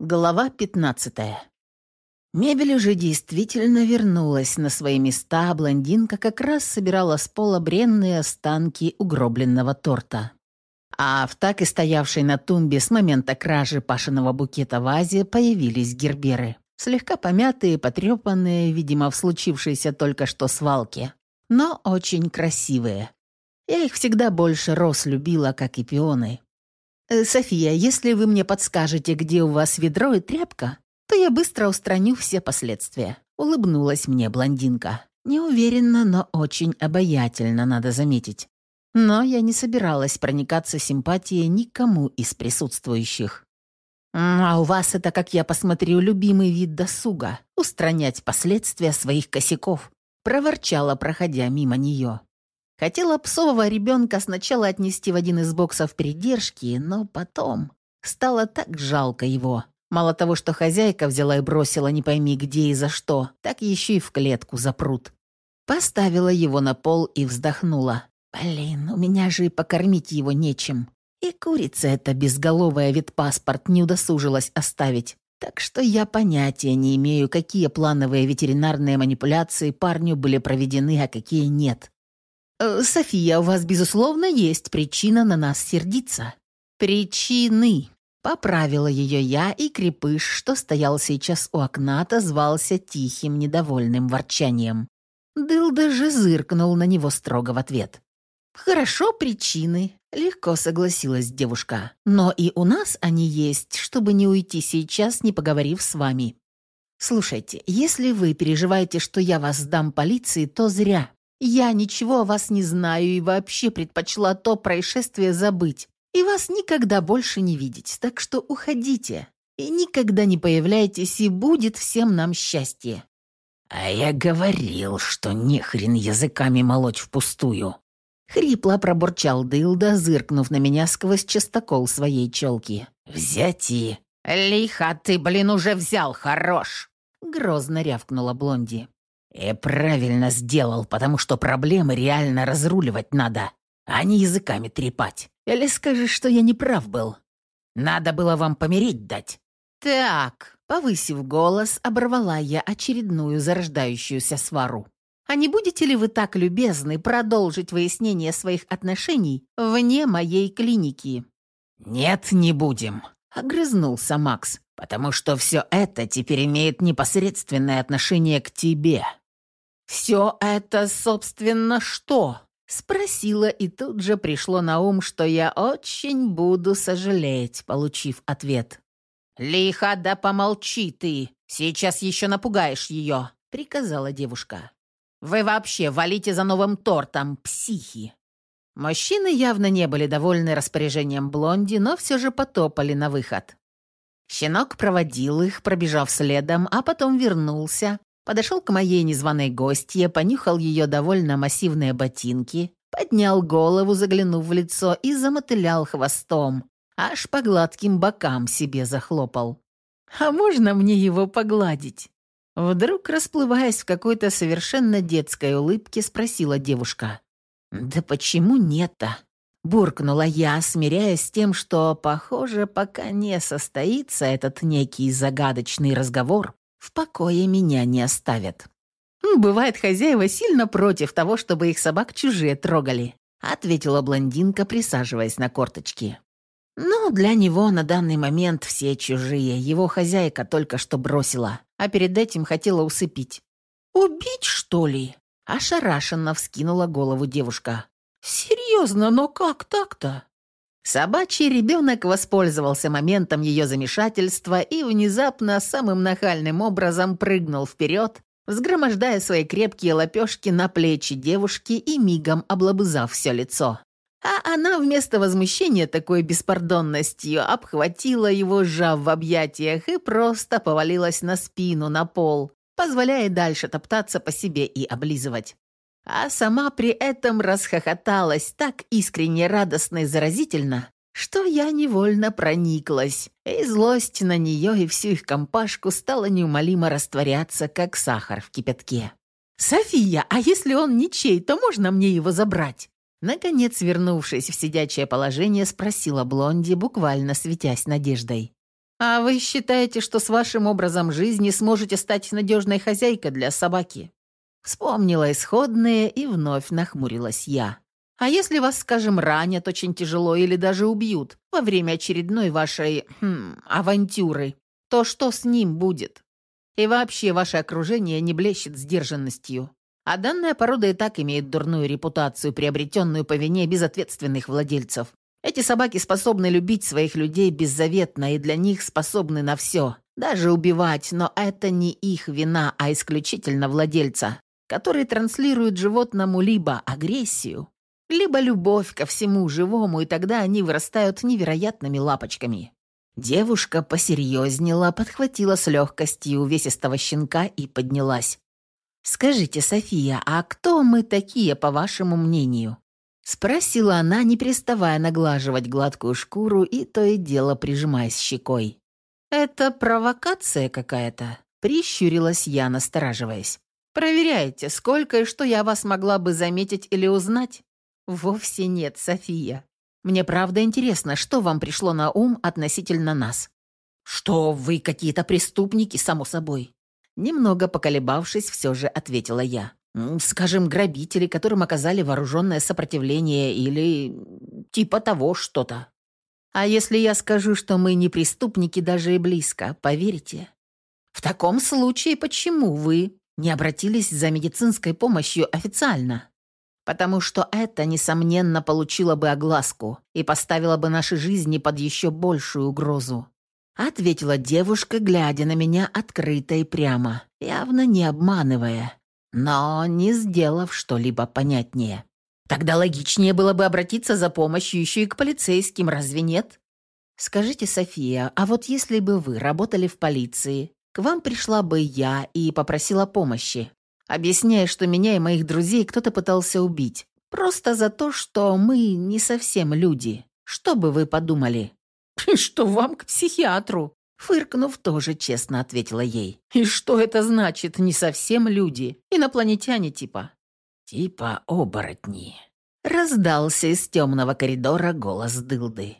Глава 15 Мебель уже действительно вернулась на свои места, а блондинка как раз собирала с пола бренные останки угробленного торта. А в так и стоявшей на тумбе с момента кражи Пашиного букета вазе появились герберы. Слегка помятые, потрепанные, видимо, в случившейся только что свалке. Но очень красивые. Я их всегда больше роз любила, как и пионы. Э, «София, если вы мне подскажете, где у вас ведро и тряпка, то я быстро устраню все последствия», — улыбнулась мне блондинка. Неуверенно, но очень обаятельно, надо заметить. Но я не собиралась проникаться симпатией никому из присутствующих. «А у вас это, как я посмотрю, любимый вид досуга — устранять последствия своих косяков», — проворчала, проходя мимо нее. Хотела псового ребенка сначала отнести в один из боксов передержки, но потом стало так жалко его. Мало того, что хозяйка взяла и бросила не пойми где и за что, так еще и в клетку запрут. Поставила его на пол и вздохнула. «Блин, у меня же и покормить его нечем. И курица эта безголовая вид паспорт не удосужилась оставить. Так что я понятия не имею, какие плановые ветеринарные манипуляции парню были проведены, а какие нет. Э, «София, у вас, безусловно, есть причина на нас сердиться». «Причины», — поправила ее я, и крепыш, что стоял сейчас у окна, отозвался тихим, недовольным ворчанием. Дыл даже зыркнул на него строго в ответ. «Хорошо, причины», — легко согласилась девушка. «Но и у нас они есть, чтобы не уйти сейчас, не поговорив с вами. Слушайте, если вы переживаете, что я вас сдам полиции, то зря. Я ничего о вас не знаю и вообще предпочла то происшествие забыть и вас никогда больше не видеть, так что уходите и никогда не появляйтесь, и будет всем нам счастье». «А я говорил, что не хрен языками молоть впустую». Хрипло пробурчал Дылда, зыркнув на меня сквозь частокол своей челки. «Взять и...» «Лихо ты, блин, уже взял, хорош!» Грозно рявкнула Блонди. И правильно сделал, потому что проблемы реально разруливать надо, а не языками трепать. Или скажешь, что я не прав был? Надо было вам помереть дать». «Так», — повысив голос, оборвала я очередную зарождающуюся свару. «А не будете ли вы так любезны продолжить выяснение своих отношений вне моей клиники?» «Нет, не будем», — огрызнулся Макс, «потому что все это теперь имеет непосредственное отношение к тебе. «Все это, собственно, что?» Спросила, и тут же пришло на ум, что я очень буду сожалеть, получив ответ. «Лихо, да помолчи ты! Сейчас еще напугаешь ее!» — приказала девушка. «Вы вообще валите за новым тортом, психи!» Мужчины явно не были довольны распоряжением Блонди, но все же потопали на выход. Щенок проводил их, пробежав следом, а потом вернулся подошел к моей незваной гостье, понюхал ее довольно массивные ботинки, поднял голову, заглянув в лицо, и замотылял хвостом, аж по гладким бокам себе захлопал. «А можно мне его погладить?» Вдруг, расплываясь в какой-то совершенно детской улыбке, спросила девушка. «Да почему нет-то?» Буркнула я, смиряясь с тем, что, похоже, пока не состоится этот некий загадочный разговор, в покое меня не оставят. «Бывает, хозяева сильно против того, чтобы их собак чужие трогали», ответила блондинка, присаживаясь на корточки. «Ну, для него на данный момент все чужие. Его хозяйка только что бросила, а перед этим хотела усыпить». «Убить, что ли?» Ошарашенно вскинула голову девушка. «Серьезно, но как так-то?» Собачий ребенок воспользовался моментом ее замешательства и внезапно самым нахальным образом прыгнул вперед, взгромождая свои крепкие лапешки на плечи девушки и мигом облобызав все лицо. А она вместо возмущения такой беспардонностью обхватила его, сжав в объятиях, и просто повалилась на спину, на пол, позволяя дальше топтаться по себе и облизывать а сама при этом расхохоталась так искренне радостно и заразительно, что я невольно прониклась, и злость на нее и всю их компашку стала неумолимо растворяться, как сахар в кипятке. «София, а если он ничей, то можно мне его забрать?» Наконец, вернувшись в сидячее положение, спросила Блонди, буквально светясь надеждой. А вы считаете, что с вашим образом жизни сможете стать надежной хозяйкой для собаки? Вспомнила исходные и вновь нахмурилась я. А если вас, скажем, ранят очень тяжело или даже убьют во время очередной вашей хм, авантюры, то что с ним будет? И вообще ваше окружение не блещет сдержанностью. А данная порода и так имеет дурную репутацию, приобретенную по вине безответственных владельцев. Эти собаки способны любить своих людей беззаветно и для них способны на все, даже убивать, но это не их вина, а исключительно владельца, который транслирует животному либо агрессию, либо любовь ко всему живому, и тогда они вырастают невероятными лапочками. Девушка посерьезнела, подхватила с легкостью увесистого щенка и поднялась. «Скажите, София, а кто мы такие, по вашему мнению?» Спросила она, не переставая наглаживать гладкую шкуру и то и дело прижимаясь щекой. «Это провокация какая-то?» Прищурилась я, настораживаясь. «Проверяйте, сколько и что я вас могла бы заметить или узнать?» «Вовсе нет, София. Мне правда интересно, что вам пришло на ум относительно нас?» «Что вы какие-то преступники, само собой. Немного поколебавшись, все же ответила я. «Скажем, грабители, которым оказали вооруженное сопротивление или типа того что-то. А если я скажу, что мы не преступники даже и близко, поверите? В таком случае почему вы не обратились за медицинской помощью официально? Потому что это, несомненно, получило бы огласку и поставило бы наши жизни под еще большую угрозу. Ответила девушка, глядя на меня открыто и прямо, явно не обманывая, но не сделав что-либо понятнее. Тогда логичнее было бы обратиться за помощью еще и к полицейским, разве нет? Скажите, София, а вот если бы вы работали в полиции, к вам пришла бы я и попросила помощи, объясняя, что меня и моих друзей кто-то пытался убить, просто за то, что мы не совсем люди. Что бы вы подумали? «Что вам к психиатру?» Фыркнув, тоже честно ответила ей. «И что это значит? Не совсем люди. Инопланетяне типа». «Типа оборотни». Раздался из темного коридора голос Дылды.